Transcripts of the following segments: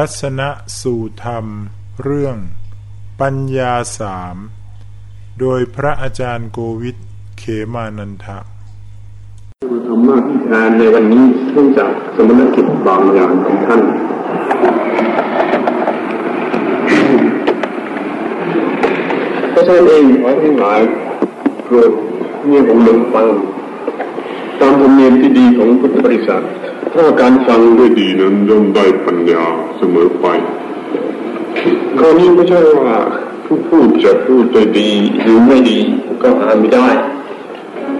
ทัศนสู่ธรรม เรื่อง ปัญญาสาม โดยพระอาจารย์โกวิทเขมานันทะมาทำหน้าที่แทนในวันนี้เนื่องจากสมณกิจบางอย่างของท่าน เพราะฉะนั้นเองขอให้หลายโปรดเงียบหูลงฟังตามธรรมเนียมที่ดีของพุทธบริษัท ถ้าการฟังด้วยดีนั้นย่อมได้ปัญญาเสมอไปคราวนี้ไม่ใช่ว่าผู้พูดจะพูดได้ดีหรือไม่ดีก็หาไม่ได้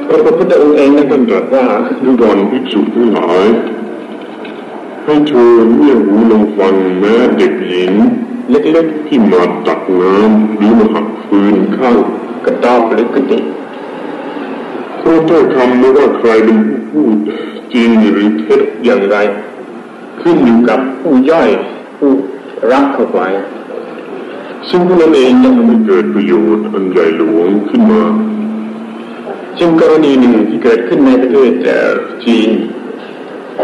พระพุทธองค์เองนั้นตรัสว่าดูดอนภิกษุทั้งหลายให้เธอเงี่ยหูลงฟังแม้เด็กหญิงเล็กๆที่มาตักน้ำหรือมาหักฟืนข้างกระตอบหรือกระติก ราะถ้อยคำไม่ว่าใครเป็นผู้พูดจริงหรือเท็จอย่างไร ขึ้นอยู่กับผู้ย่อยผู้รับเข้าไปซึ่งพวกนั้นเองยังไม่เกิดประโยชน์อันใหญ่หลวงขึ้นมาจึงกรณีหนึ่งที่เกิดขึ้นในประเทศจีน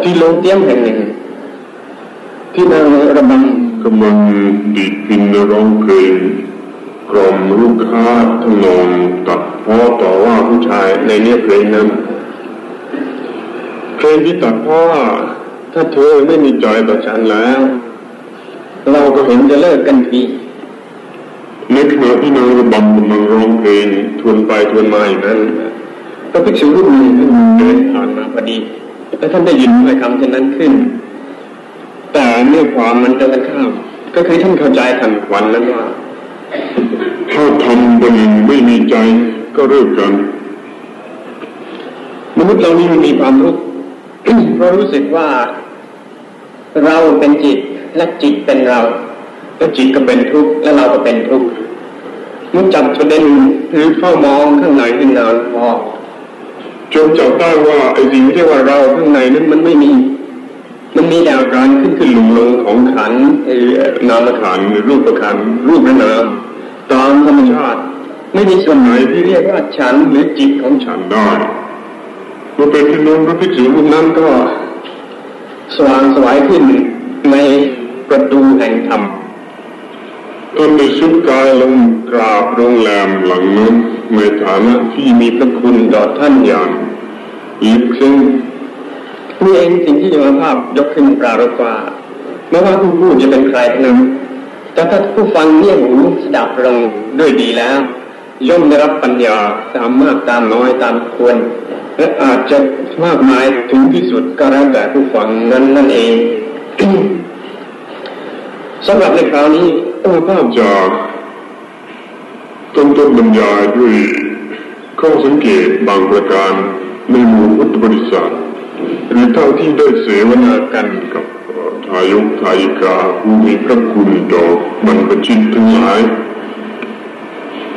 ที่ลงเตี้ยมแห่งหนึ่ง ที่นางระบังกำลังดีดพินร้องเพลง กล่อมลูกค้าทำนองตัดพ้อต่อว่าผู้ชายในเนื้อเพลงนั้นเพลงที่ตัดพ้อถ้าเธอไม่มีใจต่อฉันแล้ว เราก็เห็นจะเลิกกันทีในขณะที่นางระบำกำลังร้องเพลงทวนไปทวนมาอย่างนั้นพระภิกษุรูปหนึ่งเดินผ่านมาพอดีและท่านได้ยินถ้อยคำเช่นนั้นขึ้น แต่เนื้อความมันจะกันข้ามก็คือท่านเข้าใจทันควันนั้นว่า ถ้าทำบนไม่มีใจก็เลิกกัน มนุษย์เรานี่มันมีความทุกข์เพราะรู้สึกว่า เราเป็นจิตและจิตเป็นเรา และจิตก็เป็นทุกข์และเราก็เป็นทุกข์มันจับประเด็นหรือเข้ามองข้างในที่นานพอจนจับได้ว่าไอ้สิ่งที่ว่าเราข้างในนั้นมันไม่มี มันมีแต่การขึ้นขึ้นลงลงของขันนามขันหรือรูปขันรูปนามตามธรรมชาติ ไม่มีส่วนไหนที่เรียกว่าฉันหรือจิตของฉันได้เมื่อเป็นที่นั้นพระภิกษุรูปนั้นก็สว่างสวายขึ้นในประตูแห่งธรรมตนได้ชุดกายลงกราบโรงแรมหลังนั้นในฐานะที่มีพระคุณต่อท่านอย่างลึกซึ้ง นี่เองสิ่งที่โยมภาพยกขึ้นปรารภว่าไม่ว่าผู้พูดจะเป็นใครนั้นแต่ถ้าผู้ฟังเงี่ยหูสดับลงด้วยดีแล้ว ย่อมได้รับปัญญาตามมากตามน้อยตามควร และอาจจะมากมายถึงที่สุดก็แล้วแต่ผู้ฟังนั้นนั่นเองสำหรับในคราวนี้ต้องภาพจากต้นต้นบรรยายด้วยข้อสังเกตบางประการในหมู่พุทธบริษัท หรือเท่าที่ได้เสวนากันกับทายกทายิกาผู้มีพระคุณต่อบรรพชิตทั้งหลาย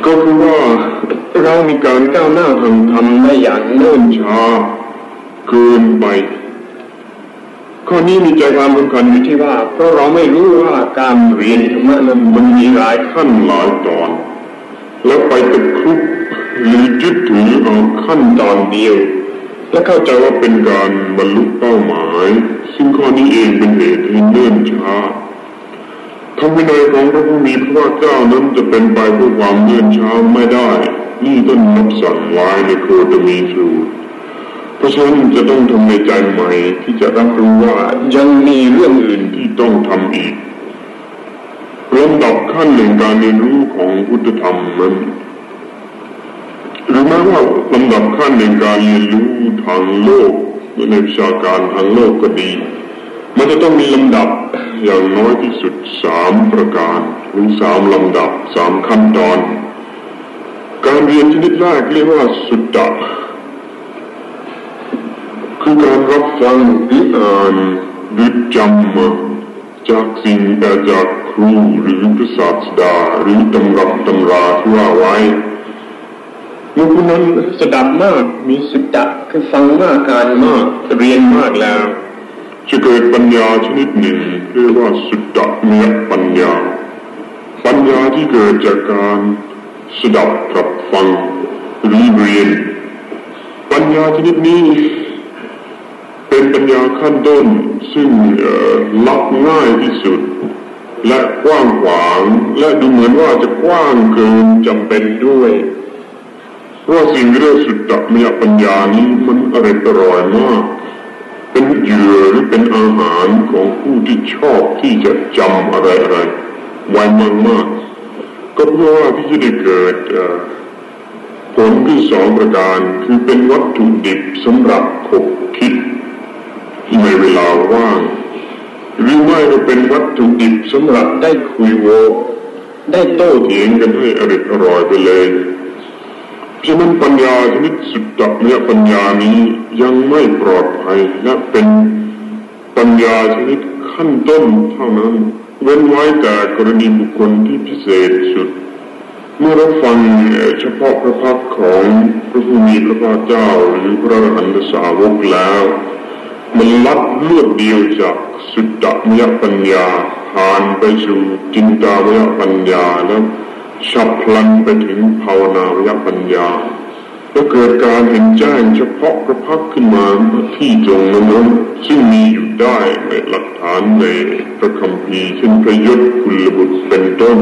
ก็คือว่าเรามีการก้าวหน้าทางธรรมได้อย่างเนิ่นช้าเกินไปข้อนี้มีใจความสำคัญอยู่ที่ว่าเพราะเราไม่รู้ว่าการเรียนธรรมะนั้นมันมีหลายขั้นหลายตอน แล้วไปตะคุบหรือยึดถือเอาขั้นตอนเดียว และเข้าใจว่าเป็นการบรรลุเป้าหมาย ซึ่งข้อนี้เองเป็นเหตุให้เนื่นช้าทำวินัยของพระผู้มีพระเจ้านั้นจะเป็นไปเพื่อความเนื่นช้าไม่ได้ นี่ต้นนับสั่งไว้ในโคตมีสูตรเพราะฉะนั้นจะต้องทำในใจใหม่ที่จะรับรู้ว่ายังมีเรื่องอื่นที่ต้องทำอีกลำดับขั้นหนึ่งการเรียนรู้ของพุทธธรรมนั้น รือแม้ว่าลำดับขั้นหนึ่งการเรียนรู้ทางโลกในวิชาการทางโลกก็ดี มันจะต้องมีลำดับอย่างน้อยที่สุดสามประการหรือสามลำดับสามขั้นตอน การเรียนชนิดแรกเรียกว่าสุดตะคือการรับฟังหรืออ่านหรือจำมาจากสิ่งแต่จากครูหรือพระศาสดาหรือตำรับตำราที่ว่าไว้ เมื่อคนนั้นสดับมาก มีสุตะคือฟังมากการมาก เรียนมากแล้ว จะเกิดปัญญาชนิดหนึ่งเรียกว่าสุตตะเมียปัญญา ปัญญาที่เกิดจากการสดับกับฟังรือเรียน ปัญญาชนิดนี้ เป็นปัญญาขั้นต้นซึ่งลักง่ายที่สุด และกว้างขวางและดูเหมือนว่าจะกว้างเกินจำเป็นด้วย เพราะสิ่งเรื่องสุดตัมยปัญญานี้มันอร่อยร่อยมาก เป็นเหยื่อหรือเป็นอาหารของผู้ที่ชอบที่จะจำอะไรอะไรไว้มากมากก็เพราะว่าที่จะได้เกิดผลที่สองประการคือเป็นวัตถุดิบสำหรับขบคิดในเวลาว่างหรือไม่ก็เป็นวัตถุดิบสำหรับได้คุยโวได้โต้เถียงกันให้อริดอร่อยไปเลย ฉะนั้นปัญญาชนิดสุดดับเนี่ยปัญญานี้ยังไม่ปลอดภัยและเป็นปัญญาชนิดขั้นต้นเท่านั้น เว้นไว้แต่กรณีบุคคลที่พิเศษสุด เมื่อเราฟังเฉพาะพระพักของพระผู้มีพระภาคเจ้าหรือพระอรหันตสาวกแล้ว มันลัดเลือดเดียวจากสุดดับมยปัญญาผ่านไปสู่จินตามยปัญญาแล้ว ฉับพลันไปถึงภาวนาวญปัญญาแล้วเกิดการเห็นแจ้งเฉพาะพระพักขึ้นมาที่ตรงนั้นซึ่งมีอยู่ได้ในหลักฐานในพระคัมภีร์เช่นพระยศคุณบุตรเป็นต้น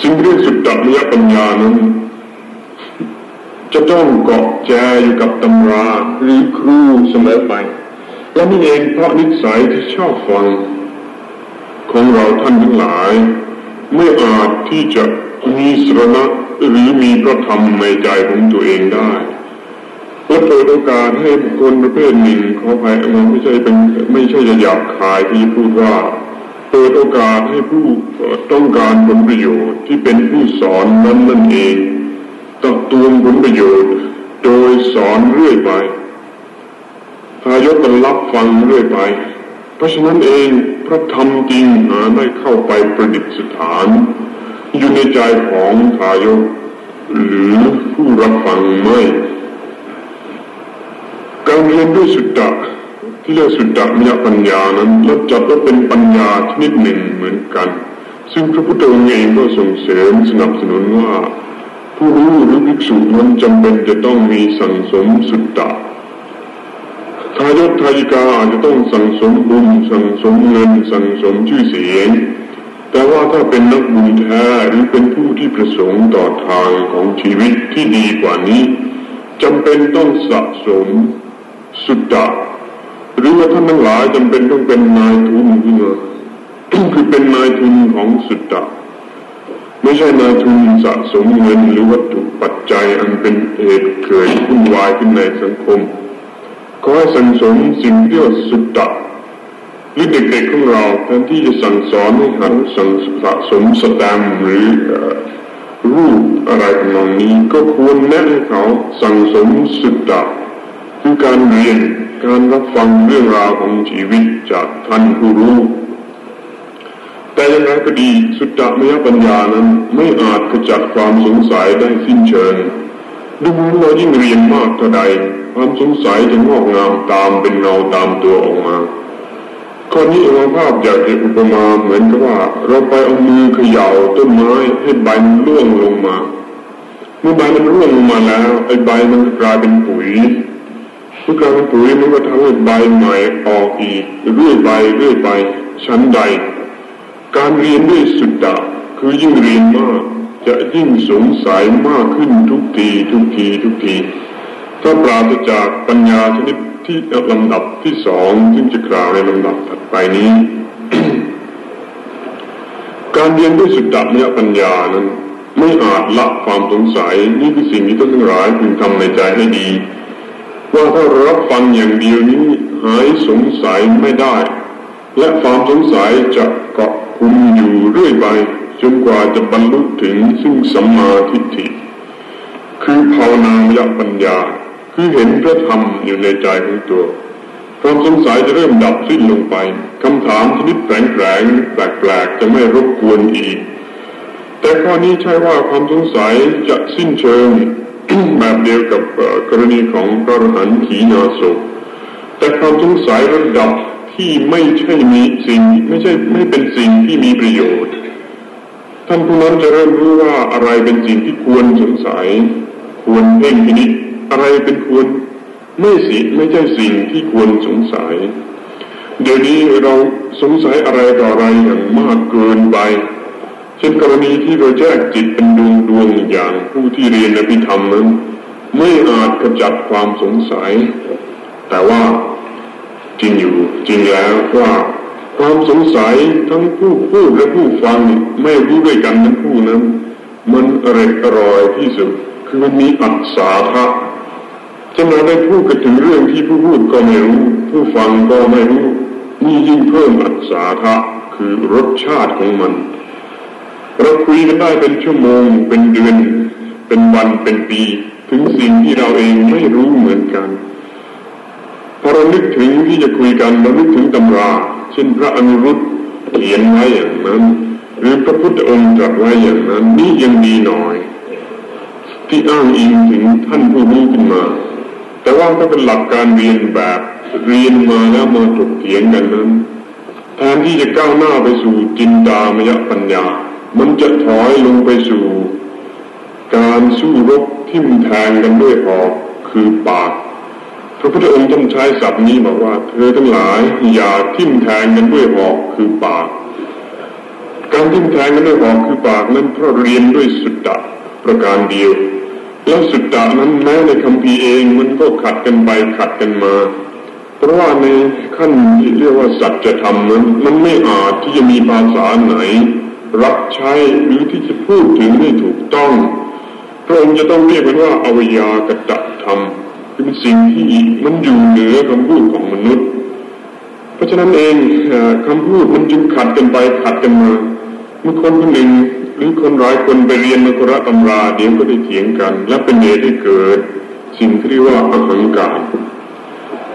สิ่งเรื่องสุดดับมยปัญญานั้น จะต้องเกาะแจอยู่กับตำราหรือครูเสมอไปและนี่เองเพราะนิสัยที่ชอบฟัง ของเราท่านทั้งหลาย ไม่อาจที่จะมีสรณะหรือมีพระธรรมในใจของตัวเองได้และเปิดโอกาสให้บุคคลประเภทหนึ่งขอภัยมันไม่ใช่เป็นไม่ใช่จะหยาบคายที่พูดว่า เปิดโอกาสให้ผู้ต้องการผลประโยชน์ที่เป็นผู้สอนนั้นนั่นเองตักตวงผลประโยชน์ โดยสอนเรื่อยไปทายกกันรับฟังเรื่อยไป เพราะฉะนั้นเอง พระธรรมจริงหาได้เข้าไปประดิษฐาน อยู่ในใจของทายก หรือผู้รับฟังไม่การเรียนด้วยสุดตะที่เรียกสุดตะมยปัญญานั้นแล้วจัดว่าเป็นปัญญาชนิดหนึ่งเหมือนกัน ซึ่งพระพุทธองค์เองก็ส่งเสริมสนับสนุนว่า ผู้รู้หรือภิกษุนั้นจำเป็นจะต้องมีสังสมสุดตะ ทายกทายิกาอาจจะต้องสั่งสมบุญสั่งสมเงินสั่งสมชื่อเสียง แต่ว่าถ้าเป็นนักบุญแท้หรือเป็นผู้ที่ประสงค์ต่อทางของชีวิตที่ดีกว่านี้จำเป็นต้องสะสมสุดดาหรือว่าท่านทั้งหลายจำเป็นต้องเป็นนายทุนขึ้นมาคือเป็นนายทุนของสุดดาไม่ใช่นายทุนสะสมเงินหรือวัตถุปัจจัยอันเป็นเหตุเกิดวุ่นวายขึ้นในสังคม อให้สั่งสมสิ่งเรียกสุดตะหรือเด็กๆของเราแทนที่จะสั่งสอนให้หันสั่งสะสมสแตมหรือรูปอะไรทำนองนี้ก็ควรแนะให้เขาสั่งสมสุดตะคือการเรียนการรับฟังเรื่องราวของชีวิตจากท่านผู้รู้ แต่ยังไงก็ดีสุดตะมยปัญญานั้นไม่อาจขจัดความสงสัยได้สิ้นเชิงดูเหมือนเรายิ่งเรียนมากเท่าใด ความสงสัยจะงอกงามตามเป็นเงาตามตัวออกมาข้อนี้เอาภาพอยากจะอุปมาเหมือนกับว่า เราไปเอามือเขย่าต้นไม้ให้ใบมันร่วงลงมา เมื่อใบมันร่วงลงมาแล้วไอ้ใบมันกลายเป็นปุ๋ยเมื่อกลายเป็นปุ๋ยมันก็ทำให้ใบใหม่ออกอีกเรื่อยไปเรื่อยไปชั้นใด การเรียนด้วยสุดดาคือยิ่งเรียนมาก จะยิ่งสงสัยมากขึ้นทุกทีทุกทีทุกที ถ้าปราศจากปัญญาชนิดที่ลำดับที่สองซึ่งจะกล่าวในลำดับถัดไปนี้ การเรียนด้วยสุดดับเนื้อปัญญานั้น ไม่อาจละความสงสัยนี่คือสิ่งที่ต้องทั้งหลายพึงทำในใจให้ดี ว่าถ้ารับฟังอย่างเดียวนี้หายสงสัยไม่ได้ และความสงสัยจะเกาะคุมอยู่เรื่อยไปจนกว่าจะบรรลุถึงซึ่งสัมมาทิฏฐิ คือภาวนายปัญญา คือเห็นพระธรรมอยู่ในใจของตัวความสงสัยจะเริ่มดับสิ้นลงไปคำถามชนิดแปลงๆแปลกๆจะไม่รบกวนอีก แต่ข้อนี้ใช่ว่าความสงสัยจะสิ้นเชิงแบบเดียวกับกรณีของพระอรหันต์ขีณาสพแต่ความสงสัยระดับที่ไม่ใช่มีสิ่งไม่ใช่ไม่เป็นสิ่งที่มีประโยชน์ท่านผู้นั้นจะเริ่มรู้ว่าอะไรเป็นสิ่งที่ควรสงสัย ควรเพ่งพินิจ อะไรเป็นควรไม่สิไม่ใช่สิ่งที่ควรสงสัย เดี๋ยวนี้เราสงสัยอะไรต่ออะไรอย่างมากเกินไป เช่นกรณีที่เราแยกจิตเป็นดวงดวงอย่างผู้ที่เรียนอภิธรรมนั้น ไม่อาจขจัดความสงสัย แต่ว่าจริงอยู่จริงแล้วว่าความสงสัยทั้งผู้พูดและผู้ฟังไม่รู้ด้วยกันทั้งคู่นั้น มันอร็ดอร่อยที่สุดคือมันมีอัศาทะ จะมาได้พูดกันถึงเรื่องที่ผู้พูดก็ไม่รู้ ผู้ฟังก็ไม่รู้ นี่ยิ่งเพิ่มอัศาทะคือรสชาติของมัน เราคุยกันได้เป็นชั่วโมง เป็นเดือน เป็นวันเป็นปี ถึงสิ่งที่เราเองไม่รู้เหมือนกันพอเรานึกถึงที่จะคุยกันเรานึกถึงตำราเช่นพระอนุรุตเขียนไว้อย่างนั้น หรือพระพุทธองค์ตรัสไว้อย่างนั้น นี่ยังดีหน่อย ที่อ้างอิงถึงท่านผู้รู้ขึ้นมา แต่ว่าถ้าเป็นหลักการเรียนแบบเรียนมาแล้วมาถกเถียงกันนั้นแทนที่จะก้าวหน้าไปสู่จินดามยปัญญา มันจะถอยลงไปสู่ การสู้รบทิ่มแทงกันด้วยหอกคือปาก พระพุทธองค์ต้องใช้ศัพท์นี้บอกว่า เธอทั้งหลายอย่าทิ่มแทงกันด้วยหอกคือปาก การทิ่มแทงกันด้วยหอกคือปากนั้นเพราะเรียนด้วยสุดตะประการเดียว แล้วสุดตะนั้นแม้ในคำพีเองมันก็ขัดกันไปขัดกันมา เพราะว่าในขั้นที่เรียกว่าสัจธรรมนั้นมันไม่อาจที่จะมีภาษาไหน รับใช้หรือที่จะพูดถึงให้ถูกต้องพระองค์จะต้องเรียกมันว่าอวิยากตธรรมเป็นสิ่งที่มันอยู่เหนือคำพูดของมนุษย์ เพราะฉะนั้นเองคำพูดมันจึงขัดกันไปขัดกันมา มื่อคนคนหนึ่งหรือคนหลายคนไปเรียนมกรตำราเดี๋ยวก็ได้เถียงกัน และเป็นเหตุให้เกิด สิ่งที่เรียกว่าอหังการ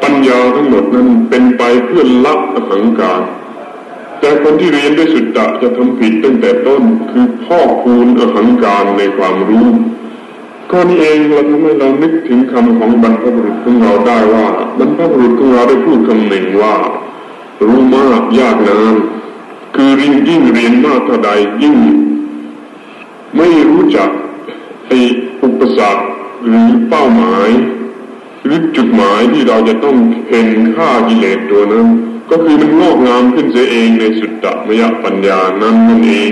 ปัญญาทั้งหมดนั้นเป็นไปเพื่อละอหังการแต่คนที่เรียนด้วยสุดตะจะทำผิดตั้งแต่ต้นคือพ่อคูณอหังการในความรู้ข้อนี้เองเราทำให้เรานึกถึงคำของบรรพบุรุษของเราได้ว่าบรรพบุรุษของเราได้พูดคำหนึ่งว่า รู้มากยากนาน คือเรียนยิ่งเรียนมากเท่าใดยิ่ง ไม่รู้จักไอ้อุปสรรคหรือเป้าหมายหรือจุดหมายที่เราจะต้องเห็นค่ากิเลสตัวนั้น ก็คือมันงอกงามขึ้นเสียเองในสุดตมยปัญญานั้นนั่นเอง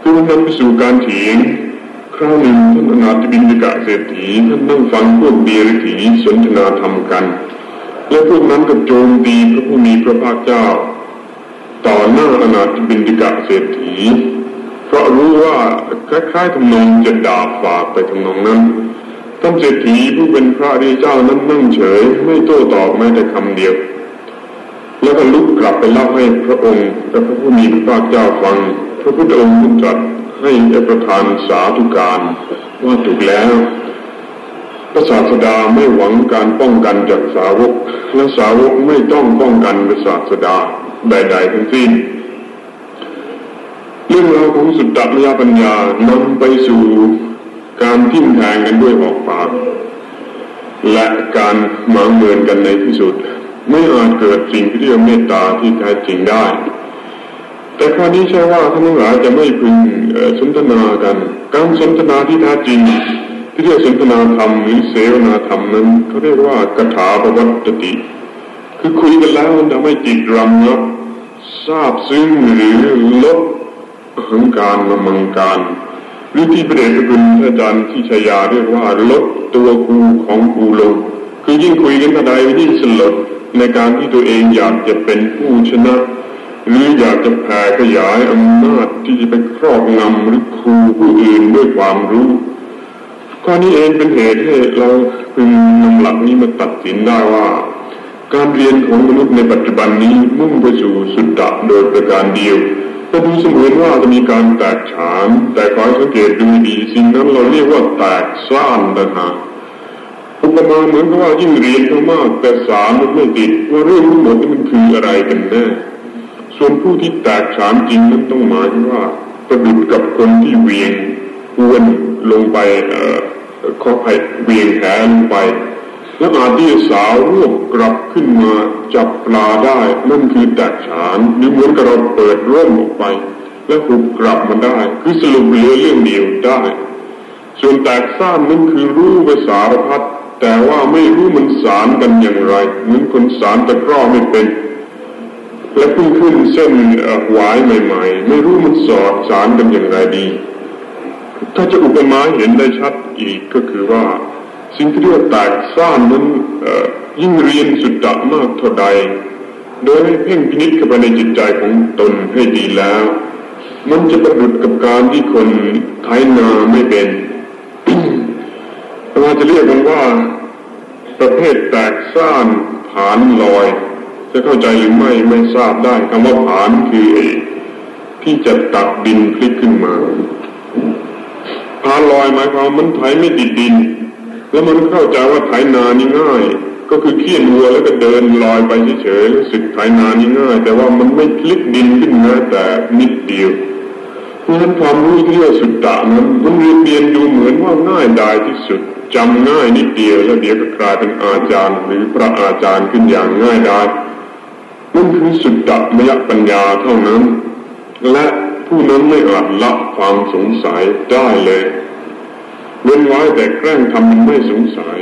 คือมันนำไปสู่การเถียงคราวหนึ่งท่านอนาถบินกะเศรษฐีท่านนั่งฟังพวกเบียริถีสนทนาธรรมกัน และพวกนั้นก็โจมตีพระผู้มีพระภาคเจ้า ต่อหน้าอนาถบินกะเศรษฐี เพราะรู้ว่าคล้ายๆทำนองจะด่าฝากไปทำนองนั้นท่านเศรษฐีผู้เป็นพระดีเจ้านั้นนั่งเฉย ไม่โต้ตอบแม้แต่คำเดียว แล้วก็ลุกกลับไปเล่าให้พระองค์และพระผู้มีพระภาคเจ้าฟัง พระพุทธองค์ตรัสให้ประทานสาธุการว่าถูกแล้วพระศาสดาไม่หวังการป้องกันจากสาวก และสาวกไม่ต้องป้องกันพระศาสดา ใดๆทั้งสิ้น เรื่องราวของสุดตัมยปัญญานำไปสู่การทิ่มแทงกันด้วยหอกปากและการหมางเมินกันในที่สุด ไม่อาจเกิดสิ่งที่เรียกเมตตาที่แท้จริงได้ แต่คราวนี้ใช่ว่าท่านทั้งหลายจะไม่พึงสนทนากัน การสนทนาที่แท้จริง ที่เรียกสนทนาธรรมหรือเสวนาธรรมนั้นเขาเรียกว่ากถาประวัติติ คือคุยกันแล้วมันทำให้จิตรำรับทราบซึ้งหรือลดหังการมมังการหรือที่พระเดชคุณอาจารย์ที่ชยาเรียกว่าลดตัวกูของกูลง คือยิ่งคุยกันเท่าใดยิ่งสลดในการที่ตัวเองอยากจะเป็นผู้ชนะ หรืออยากจะแผ่ขยายอำนาจที่จะไปครอบงำหรือครูผู้อื่นด้วยความรู้ข้อนี้เองเป็นเหตุให้เราพึงนำหลักนี้มาตัดสินได้ว่า การเรียนของมนุษย์ในปัจจุบันนี้มุ่งไปสู่สุดตะโดยประการเดียวก็ดูเสมือนว่าจะมีการแตกฉาน แต่ขอสังเกตดูดีสิ่งนั้นเราเรียกว่าแตกซ่านนะฮะอุปมาเหมือนกับว่ายิ่งเรียนมากแต่สารมันไม่ติดว่าเรื่องทั้งหมดนี่มันคืออะไรกันแน่ส่วนผู้ที่แตกฉานจริงนั้นต้องหมายว่าประดุดกับคนที่เวียงวนลงไปเอ่อขอให้เวียงแหลงไป แล้วอาจที่สาวรวบกลับขึ้นมาจับปลาได้นั่นคือแตกฉานหรือเหมือนกับเราเปิดร่มออกไป แล้วหุบกลับมาได้ คือสรุปเหลือเรื่องเดียวได้ ส่วนแตกซ่านนั่นคือรู้ไปสารพัดแต่ว่าไม่รู้มันสารกันอย่างไรเหมือนคนสารตะกร้อไม่เป็น และเพิ่งขึ้นเส้นหวายใหม่ ๆ ไม่รู้มันสอดสารกันอย่างไรดี ถ้าจะอุปมาเห็นได้ชัดอีกก็คือว่า สิ่งที่เรียกแตกซ่านนั้นยิ่งเรียนสุดดะมากเท่าใด โดยให้เพ่งพินิจเข้าไปในจิตใจของตนให้ดีแล้ว มันจะประดุดกับการที่คนไถนาไม่เป็นเราจะเรียกมันว่า ประเภทแตกซ่านผานลอย จะเข้าใจหรือไม่ไม่ทราบได้คำว่าผานคือไอ้ที่จะตักดินพลิกขึ้นมาผานลอยหมายความมันไถไม่ติดดิน แล้วมันเข้าใจว่าไถนานี่ง่าย ก็คือเคี่ยนวัวแล้วก็เดินลอยไปเฉยๆรู้สึกไถนานี่ง่าย แต่ว่ามันไม่พลิกดินขึ้นมาแต่นิดเดียวเพราะฉะนั้นความรู้ที่เรียกสุดตะนั้นมันเรียนเรียนดูเหมือนว่าง่ายดายที่สุดจำง่ายนิดเดียวแล้วเดี๋ยวก็กลายเป็นอาจารย์ หรือพระอาจารย์ขึ้นอย่างง่ายดายนั่นคือสุดตะมยปัญญาเท่านั้น และผู้นั้นไม่อาจละความสงสัยได้เลย เว้นไว้แต่แกล้งทำมันไม่สงสัย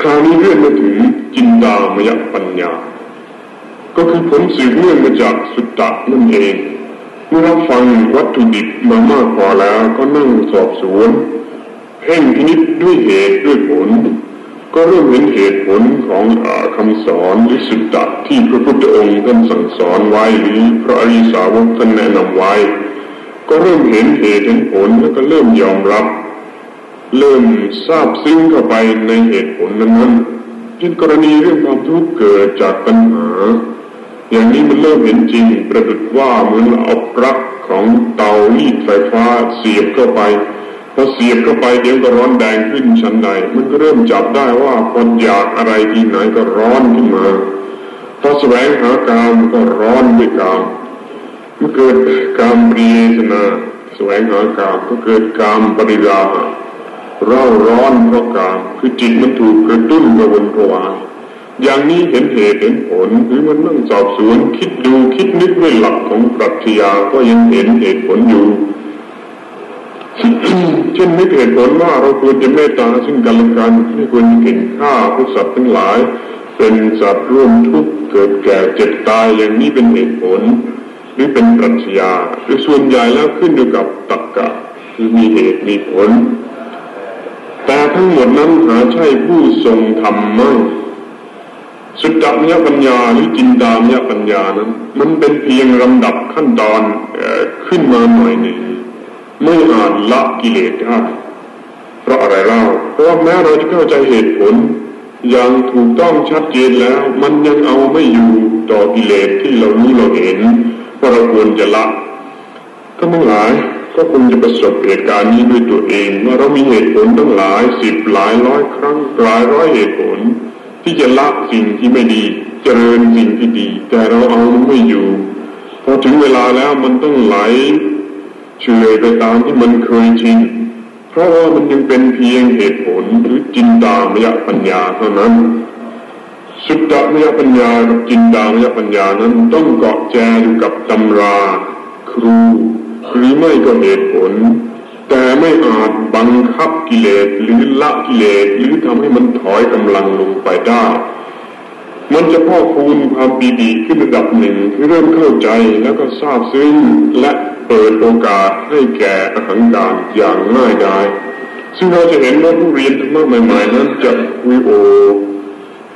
คราวนี้เรื่องมาถึงจินดามยปัญญา ก็คือผลสืบเนื่องมาจากสุตตะนั่นเอง เมื่อเราฟังวัตถุดิบมามากพอแล้วก็นั่งสอบสวนเพ่งพินิจด้วยเหตุด้วยผล ก็เริ่มเห็นเหตุผลของอคำสอนหรือสุตตะที่พระพุทธองค์ท่านสั่งสอนไว้หรือพระอริสาวกท่านแนะนำไว้ ก็เริ่มเห็นเหตุเห็นผลแล้วก็เริ่มยอมรับ เริ่มทราบซึ้งเข้าไปในเหตุผลนั้นๆเช่นกรณีเรื่องความทุกข์เกิดจากปัญหา อย่างนี้มันเริ่มเห็นจริง ประดุดว่าเหมือนเอาปลั๊กของเตาลีดไฟฟ้าเสียบเข้าไปพอเสียบเข้าไปเดี๋ยวก็ร้อนแดงขึ้นชั้นใดมันก็เริ่มจับได้ว่าคนอยากอะไรที่ไหนก็ร้อนขึ้นมาพอแสวงหากามก็ร้อนด้วยกาม มันเกิดกามปรีศนาแสวงหากามก็เกิดกามปริราเร่าร้อนเพราะกามคือจิตมันถูกกระตุ้นกระวนกระวายอย่างนี้เห็นเหตุเห็นผลหรือมันนั่งสอบสวนคิดดูคิดนึกด้วยหลักของปรัชญาก็ยังเห็นเหตุผลอยู่เช่นนึกเหตุผลว่าเราควรจะเมตตาซึ่งกันและกันไม่ควรจะเก่งฆ่าผู้สัตว์ทั้งหลาย เป็นสัตว์ร่วมทุกข์เกิดแก่เจ็บตายอย่างนี้เป็นเหตุผล หรือเป็นปรัชญาหรือส่วนใหญ่แล้วขึ้นอยู่กับตรรกะคือมีเหตุมีผล แต่ทั้งหมดนั้นหาใช่ผู้ทรงธรรมไม่สุดตามยปัญญาหรือจินตามยปัญญานั้น มันเป็นเพียงลำดับขั้นตอนขึ้นมาหน่อยหนึ่งไม่อาจละกิเลสได้เพราะอะไรเล่าเพราะแม้เราจะเข้าใจเหตุผลอย่างถูกต้องชัดเจนแล้ว มันยังเอาไม่อยู่ต่อกิเลสที่เรารู้เราเห็น ว่าเราควรจะละก็ทั้งหลายก็คงจะประสบเหตุการณ์นี้ด้วยตัวเองว่าเรามีเหตุผลตั้งหลายสิบหลายร้อยครั้งหลายร้อยเหตุผล ที่จะละสิ่งที่ไม่ดี เจริญสิ่งที่ดี แต่เราเอาไม่อยู่พอถึงเวลาแล้วมันต้องไหลเฉยไปตามที่มันเคยชินเพราะว่ามันยังเป็นเพียงเหตุผลหรือจินตามยปัญญาเท่านั้น สุตตมยปัญญากับจินตามยปัญญานั้นต้องเกาะแจอยู่กับตำราครูหรือไม่ก็เหตุผล แต่ไม่อาจบังคับกิเลสหรือละกิเลสหรือทำให้มันถอยกำลังลงไปได้ มันจะพ่อคูณความปีดีขึ้นระดับหนึ่งที่เริ่มเข้าใจแล้วก็ทราบซึ้งและเปิดโอกาสให้แก่อหังการอย่างง่ายดายซึ่งเราจะเห็นว่าผู้เรียนธรรมะใหม่ๆนั้นจะวิโอ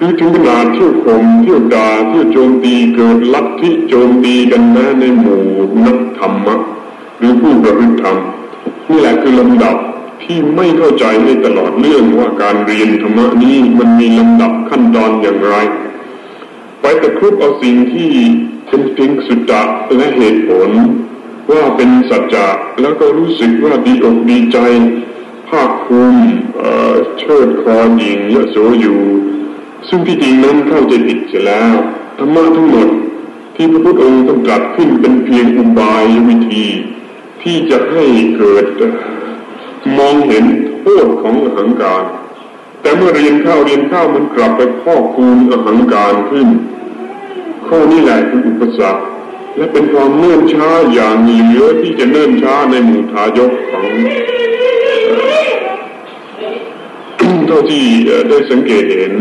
หรือถึงขนาดเที่ยวคมเที่ยวด่าเที่ยวโจมตีเกิดลัทธิโจมตีกันแม้ในหมู่นักธรรมะหรือผู้ประพฤติธรรมนี่แหละคือลำดับที่ไม่เข้าใจในตลอดเรื่องว่าการเรียนธรรมะนี้มันมีลำดับขั้นตอนอย่างไร ไปแต่ครุบเอาสิ่งที่เป็นเพียงสุดจะและเหตุผล ว่าเป็นสัจจะแล้วก็รู้สึกว่าดีอกดีใจ ภาคภูมิเชิดคอหญิงยโสอยู่ ซึ่งที่จริงนั้นเข้าใจผิดเสียแล้วธรรมะทั้งหมดที่พระพุทธองค์ต้องตรัสขึ้นเป็นเพียงอุบายวิธี ที่จะให้เกิดมองเห็นโทษของอหังการ แต่เมื่อเรียนข้าวเรียนข้าวมันกลับไปพ่อคูณอหังการขึ้น ข้อนี้แหละคืออุปสรรคและเป็นความเนื่นช้าอย่างเหลือที่จะเนื่นช้าในหมู่ทายกของเท่าที่ได้สังเกตเห็น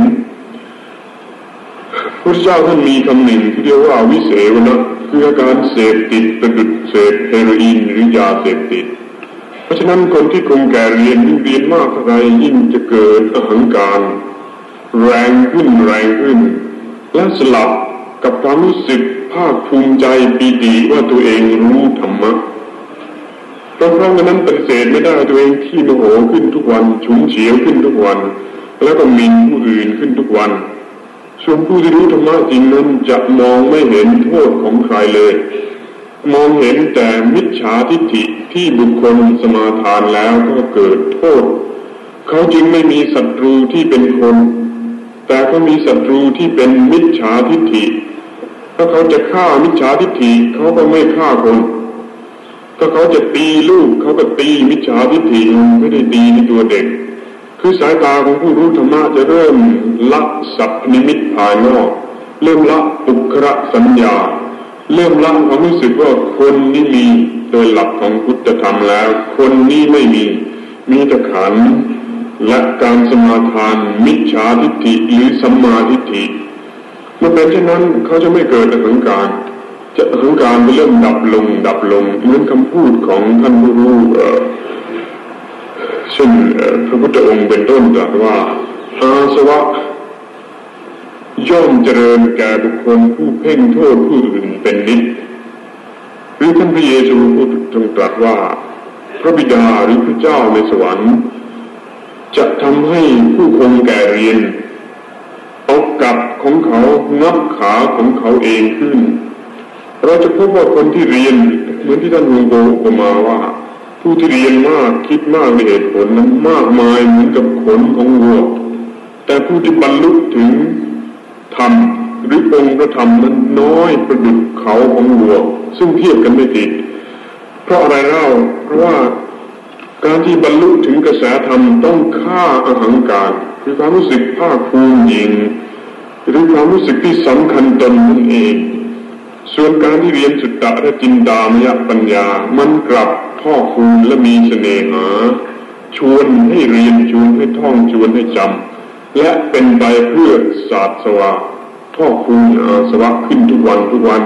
พระเจ้าท่านมีคำหนึ่งที่เรียกว่าวิเศษนะคืออาการเสพติดประดุดเสพเฮโรอีนหรือยาเสพติด เพราะฉะนั้นคนที่คงแก่เรียนยิ่งเรียนมากเท่าไรยิ่งจะเกิดอหังการ แรงขึ้นแรงขึ้น และสลับกับความรู้สึกภาคภูมิใจปีติว่าตัวเองรู้ธรรมะเพราะเพราะนั้นปฏิเสธไม่ได้ตัวเองที่โมโหขึ้นทุกวัน ฉุนเฉียวขึ้นทุกวัน แล้วก็มินผู้อื่นขึ้นทุกวัน ส่วนผู้ที่รู้ธรรมะจริงนั้นจะมองไม่เห็นโทษของใครเลย มองเห็นแต่มิจฉาทิฏฐิที่บุคคลสมาทานแล้วก็เกิดโทษ เขาจึงไม่มีศัตรูที่เป็นคน แต่ก็มีศัตรูที่เป็นมิจฉาทิฏฐิ ถ้าเขาจะฆ่ามิจฉาทิฏฐิเขาก็ไม่ฆ่าคนถ้าเขาจะตีลูกเขาก็ตีมิจฉาทิฏฐิไม่ได้ตีในตัวเด็ก คือสายตาของผู้รู้ธรรมะจะเริ่มละสัพนิมิตภายนอก เริ่มละปุคระสัญญา เริ่มละความรู้สึกว่าคนนี้มีโดยหลักของพุทธธรรมแล้ว คนนี้ไม่มี มีแต่ขันและการสมาทาน มิจฉาทิฏฐิหรือสัมมาทิฏฐิเมื่อเป็นเช่นนั้นเขาจะไม่เกิดอหังการจะอหังการจะเริ่มดับลงดับลงเหมือนคำพูดของท่านผู้รู้ ซึ่งพระพุทธองค์เป็นต้นตรัสว่าอาสวะย่อมเจริญแก่บุคคลผู้เพ่งโทษผู้อื่นเป็นนิดหรือท่านพระเยซูพูดตรงตรัสว่า พระบิดาหรือพระเจ้าในสวรรค์จะทำให้ผู้คงแก่เรียนเอากับของเขานับขาของเขาเองขึ้น เราจะพบว่าคนที่เรียนเหมือนที่ท่านหลวงโบออกมาว่า ผู้ที่เรียนมากคิดมากในเหตุผลนั้นมากมายเหมือนกับขนของวัวแต่ผู้ที่บรรลุถึงธรรมหรือองค์พระธรรมนั้นน้อยประดุจเขาของวัวซึ่งเทียบกันไม่ติด เพราะอะไรเล่าเพราะว่าการที่บรรลุถึงกระแสธรรมต้องฆ่าอาหังการคือความรู้สึกภาคภูมิยิงหรือความรู้สึกที่สำคัญตนนั่นเอง ส่วนการที่เรียนสุตตะและจินดามยปัญญา มันกลับพ่อคูณและมีเสน่หา ชวนให้เรียนชวนให้ท่องชวนให้จำและเป็นไปเพื่อศาสตร์สวะพ่อคูณอาสวะขึ้นทุกวันทุกวัน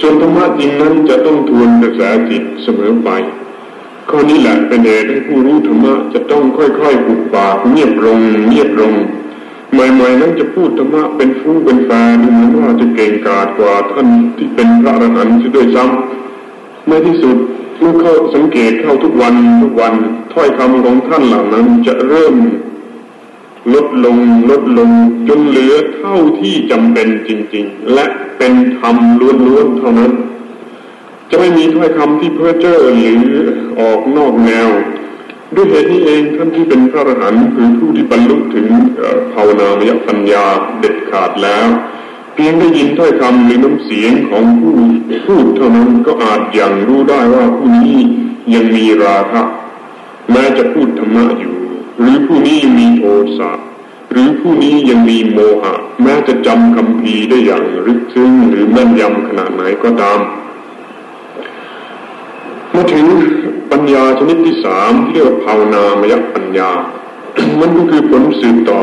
ส่วนธรรมะจริงนั้นจะต้องทวนกระแสจิตเสมอไปข้อนี้แหละเป็นเหตุให้ผู้รู้ธรรมะจะต้องค่อยๆปุบปากเงียบลงเงียบลง ใหม่ๆนั้นจะพูดธรรมะเป็นฟูเป็นแฟนเหมือนว่าจะเก่งกาจกว่าท่านที่เป็นพระอรหันต์ด้วยซ้ำในที่สุดเมื่อเขาสังเกตเข้าทุกวันทุกวันถ้อยคำของท่านเหล่านั้นจะเริ่มลดลงลดลงจนเหลือเท่าที่จำเป็นจริง ๆ และเป็นธรรมล้วนๆเท่านั้น จะไม่มีถ้อยคำที่เพ้อเจ้อหรือออกนอกแนว ด้วยเหตุนี้เองท่านที่เป็นพระอรหันต์คือผู้ที่บรรลุถึงภาวนามยปัญญาเด็ดขาดแล้ว เพียงได้ยินถ้อยคำหรือน้ำเสียงของผู้พูดเท่านั้นก็อาจอย่างรู้ได้ว่าผู้นี้ยังมีราคะแม้จะพูดธรรมะอยู่ หรือผู้นี้มีโทสะหรือผู้นี้ยังมีโมหะ แม้จะจำคำพีได้อย่างลึกซึ้งหรือแม่นยำขนาดไหนก็ตามเมาถึง ปัญญาชนิดที่สามที่เรียกว่าภาวนามยปัญญา มันก็คือผลสืบต่อ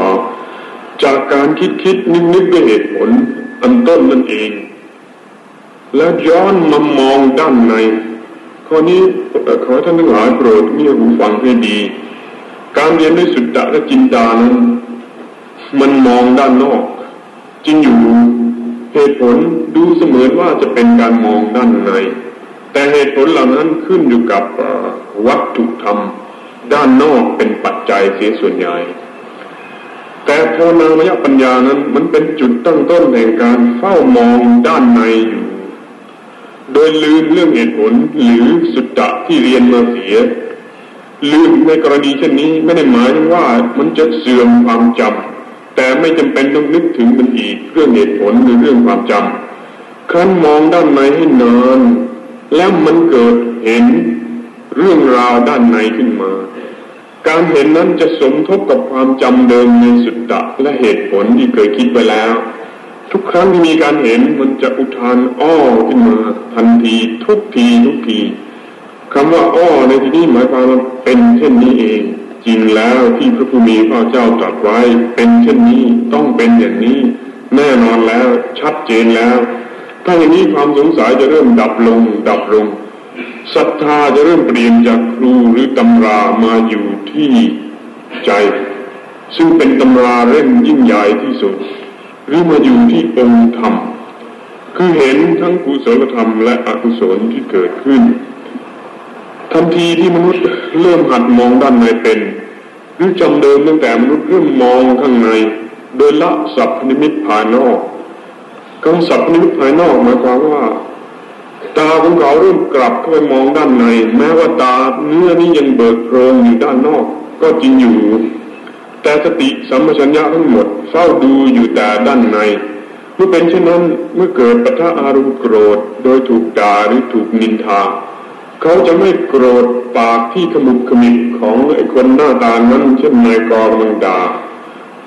จากการคิดคิดนึกนึกด้วยเหตุผลอันต้นนั่นเอง แล้วย้อนมามองด้านในข้อนี้ขอท่านทั้งหลายโปรดเงียบหูฟังให้ดี การเรียนด้วยสุดตะและจินดานั้น มันมองด้านนอกจริงอยู่เหตุผลดูเสมือนว่าจะเป็นการมองด้านใน แต่เหตุผลเหล่านั้นขึ้นอยู่กับวัตถุธรรม ด้านนอกเป็นปัจจัยเสียส่วนใหญ่ แต่โพนามยปัญญานั้นมันเป็นจุดตั้งต้นแห่งการเฝ้ามองด้านในอยู่ โดยลืมเรื่องเหตุผลหรือสุดตะที่เรียนมาเสีย ลืมในกรณีเช่นนี้ไม่ได้หมายว่ามันจะเสื่อมความจำแต่ไม่จำเป็นต้องนึกถึงมันอีกเรื่องเหตุผลหรือเรื่องความจำคั้นมองด้านในให้นาน แล้วมันเกิดเห็นเรื่องราวด้านในขึ้นมา การเห็นนั้นจะสมทบกับความจำเดิมในสุดตะและเหตุผลที่เคยคิดไปแล้ว ทุกครั้งที่มีการเห็นมันจะอุทานอ้อขึ้นมาทันทีทุกทีทุกทีคำว่าอ้อในที่นี้หมายความว่าเป็นเช่นนี้เอง จริงแล้วที่พระผู้มีพระเจ้าตรัสไว้เป็นเช่นนี้ต้องเป็นอย่างนี้ แน่นอนแล้วชัดเจนแล้ว ถ้าอย่างนี้ความสงสัยจะเริ่มดับลง ดับลงศรัทธาจะเริ่มเปลี่ยนจากครูหรือตำรามาอยู่ที่ใจ ซึ่งเป็นตำราเล่มยิ่งใหญ่ที่สุด หรือมาอยู่ที่องค์ธรรม คือเห็นทั้งกุศลธรรมและอกุศลที่เกิดขึ้น ทันทีที่มนุษย์เริ่มหัดมองด้านในเป็น หรือจำเดิมตั้งแต่มนุษย์เริ่มมองข้างใน โดยละสัพนิมิตภายนอก คำสัพนิมิตภายนอกหมายความว่า ตาของเขาเริ่มกลับเข้าไปมองด้านใน แม้ว่าตาเนื้อนี้ยังเบิกโพรงอยู่ด้านนอกก็จริงอยู่ แต่สติสัมปชัญญะทั้งหมดเฝ้าดูอยู่แต่ด้านใน เมื่อเป็นเช่นนั้นเมื่อเกิดปะทะอารมณ์โกรธ โดยถูกด่าหรือถูกนินทา เขาจะไม่โกรธปากที่ขมุบขมิบของไอ้คนหน้าตานั้นเช่นนายกรมังดา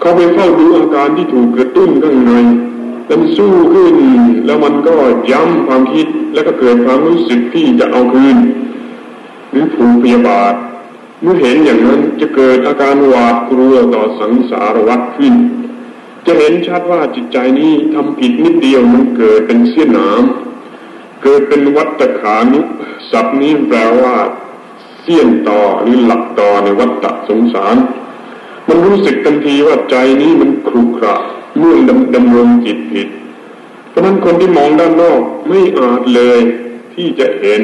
เขาไปเฝ้าดูอาการที่ถูกกระตุ้นข้างใน แล้วสู้ขึ้น แล้วมันก็ย้ำความคิดแล้วก็เกิดความรู้สึกที่จะเอาคืน หรือผูกพยาบาท เมื่อเห็นอย่างนั้นจะเกิดอาการหวาดกลัวต่อสังสารวัฏขึ้น จะเห็นชัดว่าจิตใจนี้ทำผิดนิดเดียวมันเกิดเป็นเสี้ยนน้ำเกิดเป็นวัตขานุศัพท์นี้แปลว่าเสี้ยนต่อหรือหลักต่อในวัฏสงสาร มันรู้สึกทันทีว่าใจนี้มันครุขระ เมื่อดำดำรงจิตผิด เพราะนั้นคนที่มองด้านนอกไม่อาจเลยที่จะเห็น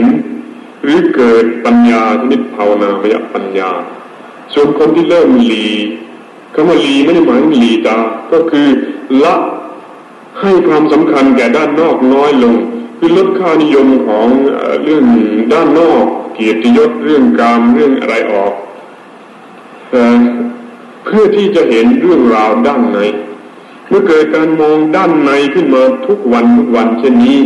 หรือเกิดปัญญาชนิดภาวนามยปัญญา ส่วนคนที่เริ่มหลีคำว่าหลีไม่ได้หมายถึงหลีตา ก็คือละให้ความสำคัญแก่ด้านนอกน้อยลง คือลดค่านิยมของเรื่องด้านนอก เกียรติยศเรื่องการเรื่องอะไรออกเพื่อที่จะเห็นเรื่องราวด้านใน เมื่อเกิดการมองด้านในขึ้นมาทุกวันทุกวันเช่นนี้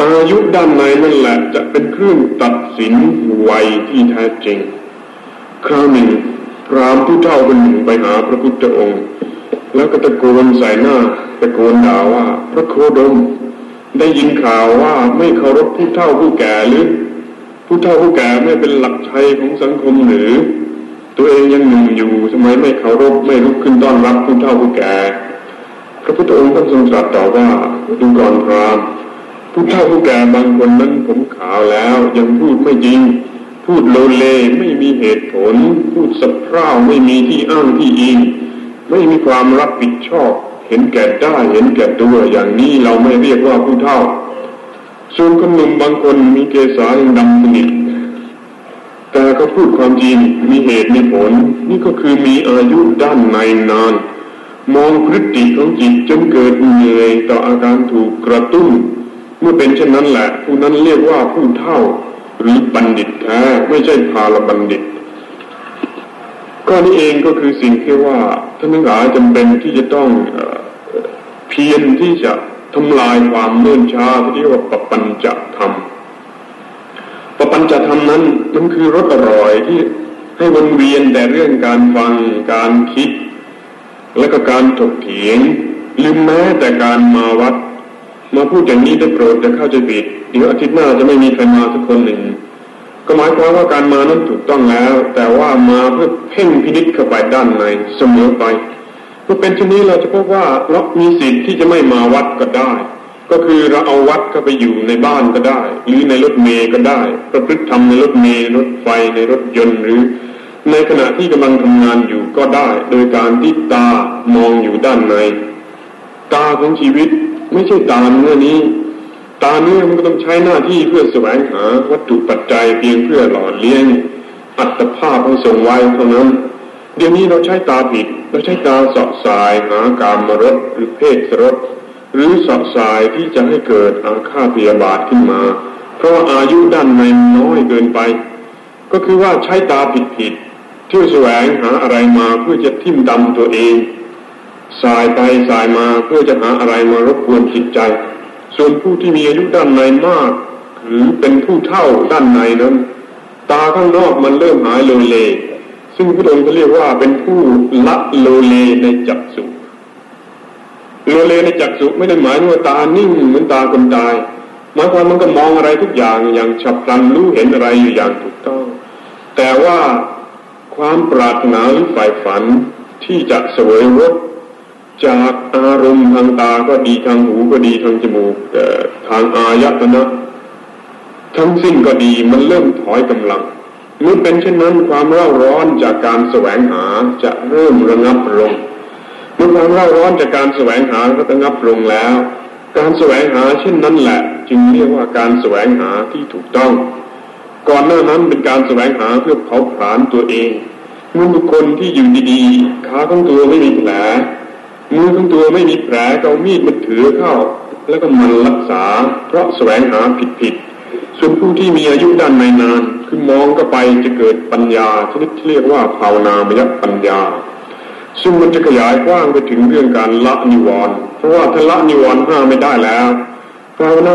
อายุด้านในนั่นแหละจะเป็นเครื่องตัดสินวัยที่แท้จริง คราวหนึ่งพรามผู้เท่าคนหนึ่งไปหาพระพุทธองค์ แล้วก็ตะโกนใส่หน้าตะโกนด่าว่า พระโคดม ได้ยินข่าวว่าไม่เคารพผู้เฒ่าผู้แก่หรือ ผู้เฒ่าผู้แก่ไม่เป็นหลักชัยของสังคมหรือ ตัวเองยังหนุ่มอยู่ทำไมไม่เคารพไม่ลุกขึ้นต้อนรับผู้เฒ่าผู้แก่ พระพุทธองค์ท่านทรงตรัสต่อว่าดูก่อนพรามผู้เฒ่าผู้แก่บางคนนั้นผมขาวแล้ว ยังพูดไม่จริง พูดโลเลไม่มีเหตุผล พูดสับเพร่าไม่มีที่อ้างที่อิง ไม่มีความรับผิดชอบ เห็นแก่ได้เห็นแก่ตัวอย่างนี้เราไม่เรียกว่าผู้เท่าส่วนคนหนุ่มบางคนมีเกษาดำสนิท แต่ก็พูดความจริงมีเหตุมีผล นี่ก็คือมีอายุด้านในนาน มองพฤติของจิตจนเกิดเหนื่อยต่ออาการถูกกระตุ้น เมื่อเป็นเช่นนั้นแหละ ผู้นั้นเรียกว่าผู้เท่า หรือบัณฑิตแท้ไม่ใช่พาลบัณฑิตก็นี้เองก็คือสิ่งที่ว่าท่านทั้งหลายจำเป็นที่จะต้องเพียรที่จะทำลายความเนื่นช้าที่เรียกว่าปปัญจะธรรม ปปัญจธรรมนั้นมันคือรสอร่อยที่ให้วนเวียนแต่เรื่องการฟังการคิด และก็การถกเถียงลืมแม้แต่การมาวัด มาพูดอย่างนี้ได้โปรดจะเข้าใจผิดเดี๋ยวอาทิตย์หน้าจะไม่มีใครมาสักคนหนึ่ง ก็หมายความว่าการมานั้นถูกต้องแล้ว แต่ว่ามาเพื่อเพ่งพินิจเข้าไปด้านในเสมอไปเมื่อเป็นเช่นนี้เราจะพบว่าเรามีสิทธิ์ที่จะไม่มาวัดก็ได้ ก็คือเราเอาวัดเข้าไปอยู่ในบ้านก็ได้ หรือในรถเมย์ก็ได้ ประพฤติธรรมในรถเมย์รถไฟในรถยนต์หรือ ในขณะที่กำลังทำงานอยู่ก็ได้ โดยการที่ตามองอยู่ด้านใน ตาของชีวิตไม่ใช่ตาเนื้อนี้ ตาเนื้อมันก็ต้องใช้หน้าที่เพื่อแสวงหาวัตถุปัจจัยเพียงเพื่อหล่อเลี้ยง อัตภาพให้ทรงไว้เท่านั้นเดี๋ยวนี้เราใช้ตาผิด เราใช้ตาสอบสายหาการมรดหรือเพศรส หรือสอสายที่จะให้เกิดอาฆาตพยาบาทขึ้นมา เพราะอายุด้านในน้อยเกินไป ก็คือว่าใช้ตาผิดผิดเที่ยวแสวงหาอะไรมาเพื่อจะทิ่มดำตัวเองสายไปสายมาเพื่อจะหาอะไรมารบกวนจิตใจ ส่วนผู้ที่มีอายุด้านในมาก หรือเป็นผู้เท่าด้านในนั้น ตาข้างนอกมันเริ่มหายโลเล ซึ่งพระองค์เรียกว่าเป็นผู้ละโลเลในจักสุ โลเลในจักสุไม่ได้หมายว่าตานิ่งเหมือนตาคนตายหมายความมันก็มองอะไรทุกอย่างอย่างฉับพลันรู้เห็นอะไรอยู่อย่างถูกต้อง แต่ว่าความปรารถนาหรือฝ่ายฝันที่จะเสวยรสจากอารมณ์ทางตาก็ดีทางหูก็ดีทางจมูกทางอายตนะทั้งสิ้นก็ดีมันเริ่มถอยกำลังเมื่อเป็นเช่นนั้นความเร่าร้อนจากการแสวงหาจะเริ่มระงับลง เมื่อความเร่าร้อนจากการแสวงหาก็ระงับลงแล้ว การแสวงหาเช่นนั้นแหละ จึงเรียกว่าการแสวงหาที่ถูกต้อง ก่อนหน้านั้นเป็นการแสวงหาเพื่อเผาผลาญตัวเองเมื่อบุคคลที่อยู่ดีๆขาของตัวไม่มีแผลมือของตัวไม่มีแผลก็ามีดมันถือเข้า แล้วก็มันรักษา เพราะแสวงหาผิดๆส่วนผู้ที่มีอายุด้านในนาน คือมองก็ไปจะเกิดปัญญาชนิดที่เรียกว่าภาวนามยปัญญา ซึ่งมันจะขยายกว้างไปถึงเรื่องการละนิวรณ์เพราะว่าถ้าละนิวรณ์ห้าไม่ได้แล้วภาวนา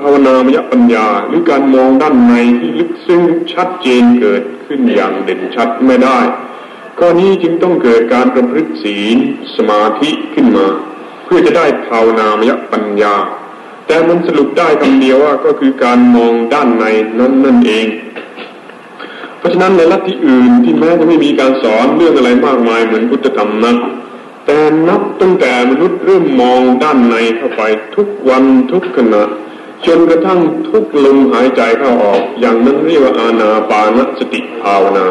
ภาวนามยปัญญา หรือการมองด้านในที่ลึกซึ้งชัดเจนเกิดขึ้นอย่างเด่นชัดไม่ได้ข้อนี้จึงต้องเกิดการประพฤติศีลสมาธิขึ้นมา เพื่อจะได้ภาวนามยปัญญา แต่มันสรุปได้คำเดียวว่าก็คือการมองด้านในนั้นนั่นเอง เพราะฉะนั้นในลัทธิอื่นที่แม้จะไม่มีการสอนเรื่องอะไรมากมายเหมือนพุทธธรรมนั้นแต่นับตั้งแต่มนุษย์เริ่มมองด้านในเข้าไปทุกวันทุกขณะจนกระทั่งทุกลมหายใจเข้าออก อย่างนั้นเรียกว่าอาณาปานสติภาวนา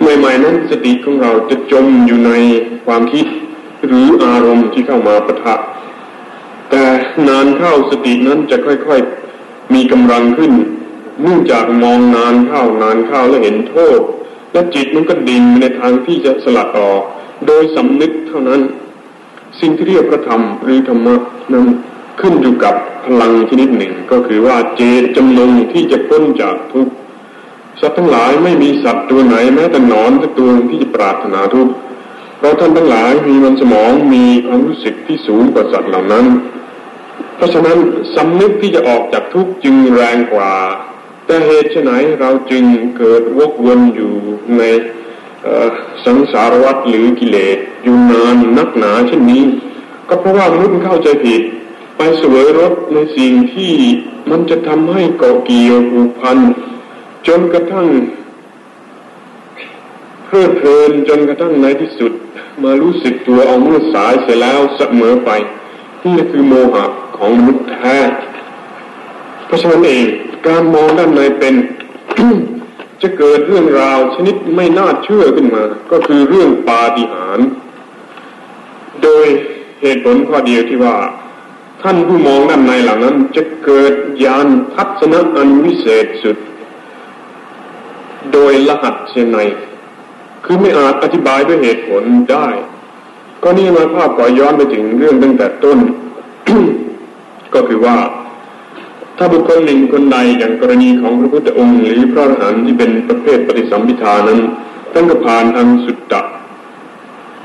ใหม่ๆนั้นสติของเราจะจมอยู่ในความคิดหรืออารมณ์ที่เข้ามาปะทะ แต่นานเข้าสตินั้นจะค่อยๆมีกำลังขึ้น เนื่องจากมองนานเข้านานเข้าแล้วเห็นโทษ และจิตมันก็ดิ่งในทางที่จะสลัดออก โดยสำนึกเท่านั้น สิ่งที่เรียกพระธรรมหรือธรรมะนั้นขึ้นอยู่กับพลังชนิดหนึ่ง ก็คือว่าเจตจำนงที่จะพ้นจากทุกข์สัตว์ทั้งหลายไม่มีสัตว์ตัวไหนแม้แต่นอนสักตัวที่จะปรารถนาทุกข์เราท่านทั้งหลายมีมันสมองมีความรู้สึกที่สูงกว่าสัตว์เหล่านั้น เพราะฉะนั้นสำนึกที่จะออกจากทุกข์จึงแรงกว่า แต่เหตุไหนเราจึงเกิดวกวนอยู่ในสังสารวัฏหรือกิเลสอยู่นานนักหนาเช่นนี้ ก็เพราะว่ามนุษย์เข้าใจผิด ไปเสวยรสในสิ่งที่มันจะทำให้เกาะเกี่ยวผูกพันจนกระทั่งเพลิดเพลินจนกระทั่งในที่สุด มารู้สึกตัวเอาเมื่อสายเสียแล้วเสมอไปนี่คือโมหะของมนุษย์แท้ เพราะฉะนั้นเองการมองด้านในเป็น จะเกิดเรื่องราวชนิดไม่น่าเชื่อขึ้นมา ก็คือเรื่องปาฏิหาริย์โดยเหตุผลข้อเดียวที่ว่า ท่านผู้มองด้านในเหล่านั้น จะเกิดยานทัศนะอันวิเศษสุด โดยรหัสเช่นไนคือไม่อาจอธิบายด้วยเหตุผลได้ ก็นี่มาภาพก่อย้อนไปถึงเรื่องตั้งแต่ต้น ก็คือว่า ถ้าบุคคลหนึ่งคนใดอย่างกรณีของพระพุทธองค์หรือพระอรหันต์ที่เป็นประเภทปฏิสัมพิทานั้นท่านก็ผ่านทางสุดตะ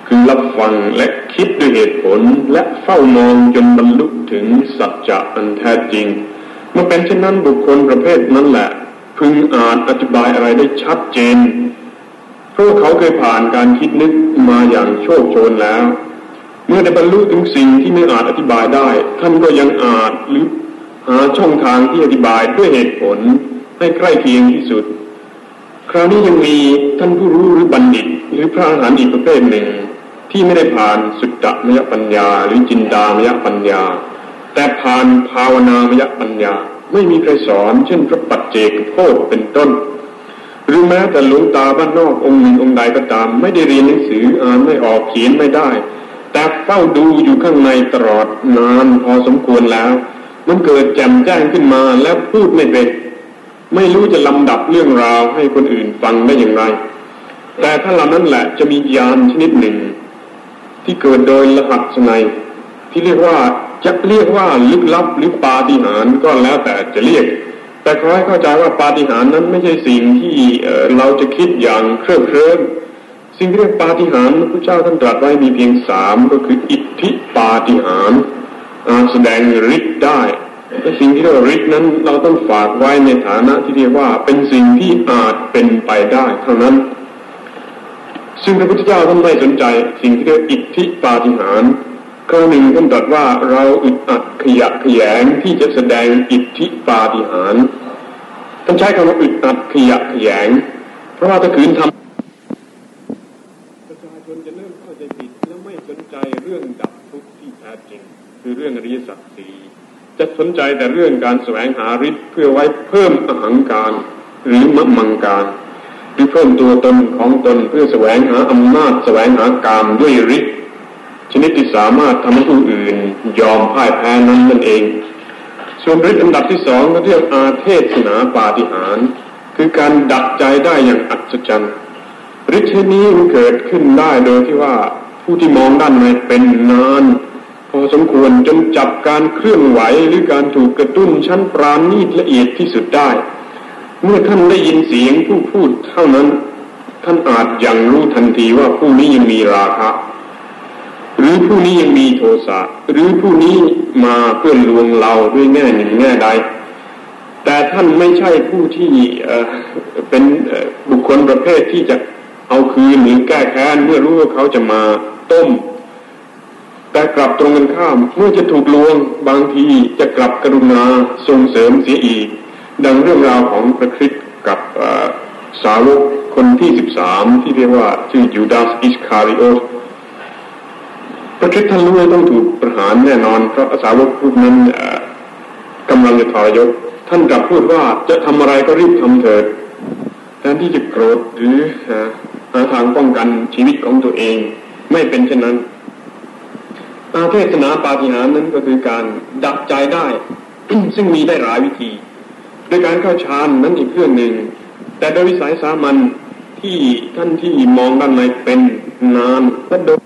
คือรับฟังและคิดด้วยเหตุผลและเฝ้ามองจนบรรลุถึงสัจจะอันแท้จริงเมื่อเป็นเช่นนั้นบุคคลประเภทนั้นแหละ พึงอ่านอธิบายอะไรได้ชัดเจนเพราะเขาเคยผ่านการคิดนึกมาอย่างโชคโชนแล้ว เมื่อได้บรรลุถึงสิ่งที่ไม่อาจอธิบายได้ ท่านก็ยังอาจหรือ หาช่องทางที่อธิบายด้วยเหตุผลให้ใกล้เคียงที่สุด คราวนี้ยังมีท่านผู้รู้หรือบัณฑิต หรือพระอรหันต์อีกประเภทหนึ่ง ที่ไม่ได้ผ่านสุตตมยปัญญา หรือจินดามยปัญญา แต่ผ่านภาวนามยปัญญา ไม่มีใครสอนเช่นพระปัจเจกโคตเป็นต้น หรือแม้แต่หลวงตาบ้านนอกองค์หนึ่งองค์ใดก็ตาม ไม่ได้เรียนหนังสืออ่านไม่ออกเขียนไม่ได้ แต่เฝ้าดูอยู่ข้างในตลอดนานพอสมควรแล้ว มันเกิดแจ่มแจ้งขึ้นมาแล้วพูดไม่เป็น ไม่รู้จะลำดับเรื่องราวให้คนอื่นฟังได้อย่างไร แต่ถ้าเรานั้นแหละจะมียานชนิดหนึ่ง ที่เกิดโดยรหัสในที่เรียกว่าจะเรียกว่าลึกลับหรือปาฏิหาริย์ก็แล้วแต่จะเรียก แต่ขอให้เข้าใจว่าปาฏิหาริย์นั้นไม่ใช่สิ่งที่เราจะคิดอย่างเครื่อเคลิ้มสิ่งที่เรียกปาฏิหาริย์พระเจ้าท่านตรัสไว้มีเพียงสามก็คืออิทธิปาฏิหาริย์ อาแสดงฤทธิ์ได้และสิ่งที่เรียกว่าฤทธิ์นั้น เราต้องฝากไว้ในฐานะที่เรียกว่าเป็นสิ่งที่อาจเป็นไปได้เท่านั้น ซึ่งพระพุทธเจ้าท่านไม่สนใจ สิ่งที่เรียกอิทธิปาฏิหาริย์ครั้งหนึ่งท่านตรัสว่าเราอึดอัดขยะขยงที่จะแสดงอิทธิปาฏิหาริย์ท่านใช้คำว่าอึดอัดขยะขยง เพราะว่าถ้าคืนทำประชาชนจะเริ่มเข้าใจผิดแล้วไม่สนใจเรื่องดับทุกข์ที่แท้จริง คือเรื่องอริยสัจสี่จะสนใจแต่เรื่องการแสวงหาฤทธิ์เพื่อไว้เพิ่มอหังการหรือมมังการหรือเพิ่มตัวตนของตนเพื่อแสวงหาอำนาจแสวงหากามด้วยฤทธิ์ชนิดที่สามารถทำให้ผู้อื่น ยอมพ่ายแพ้นั้นนั่นเอง ส่วนฤทธิ์อันดับที่สองก็เรียกอาเทศนาปาฏิหาร คือการดักใจได้อย่างอัศจรรย์ฤทธิ์ชนี้มันเกิดขึ้นได้โดยที่ว่าผู้ที่มองด้านในเป็นนาน พอสมควรจนจับการเคลื่อนไหวหรือการถูกกระตุ้นชั้นปราณีตละเอียดที่สุดได้ เมื่อท่านได้ยินเสียงผู้พูดเท่านั้น ท่านอาจยังรู้ทันทีว่าผู้นี้ยังมีราคะหรือผู้นี้ยังมีโทสะหรือผู้นี้มาเพื่อลวงเราด้วยแง่หนึ่งแง่ใด แต่ท่านไม่ใช่ผู้ที่เป็นบุคคลประเภทที่จะเอาคืนหรือแก้แค้นเมื่อรู้ว่าเขาจะมาต้ม แต่กลับตรงกันข้ามเมื่อจะถูกลวงบางทีจะกลับกรุณาส่งเสริมเสียอีก ดังเรื่องราวของพระคริสต์กับสาวกคนที่สิบสามที่เรียกว่าชื่อยูดาสอิสคาริโอสพระคริสต์ท่านรู้ว่าต้องถูกประหารแน่นอนเพราะสาวกพวกนั้นกำลังจะทรยศท่านกลับพูดว่าจะทำอะไรก็รีบทำเถิดแทนที่จะโกรธหรือหาทางป้องกันชีวิตของตัวเอง ไม่เป็นเช่นนั้น อาเทศนาปาฏิหาริย์นั้นก็คือการดับใจได้ ซึ่งมีได้หลายวิธี โดยการเข้าฌานนั้นอีกเรื่องหนึ่ง แต่โดยวิสัยสามัญที่ท่านที่มองด้านในเป็นนานและโดย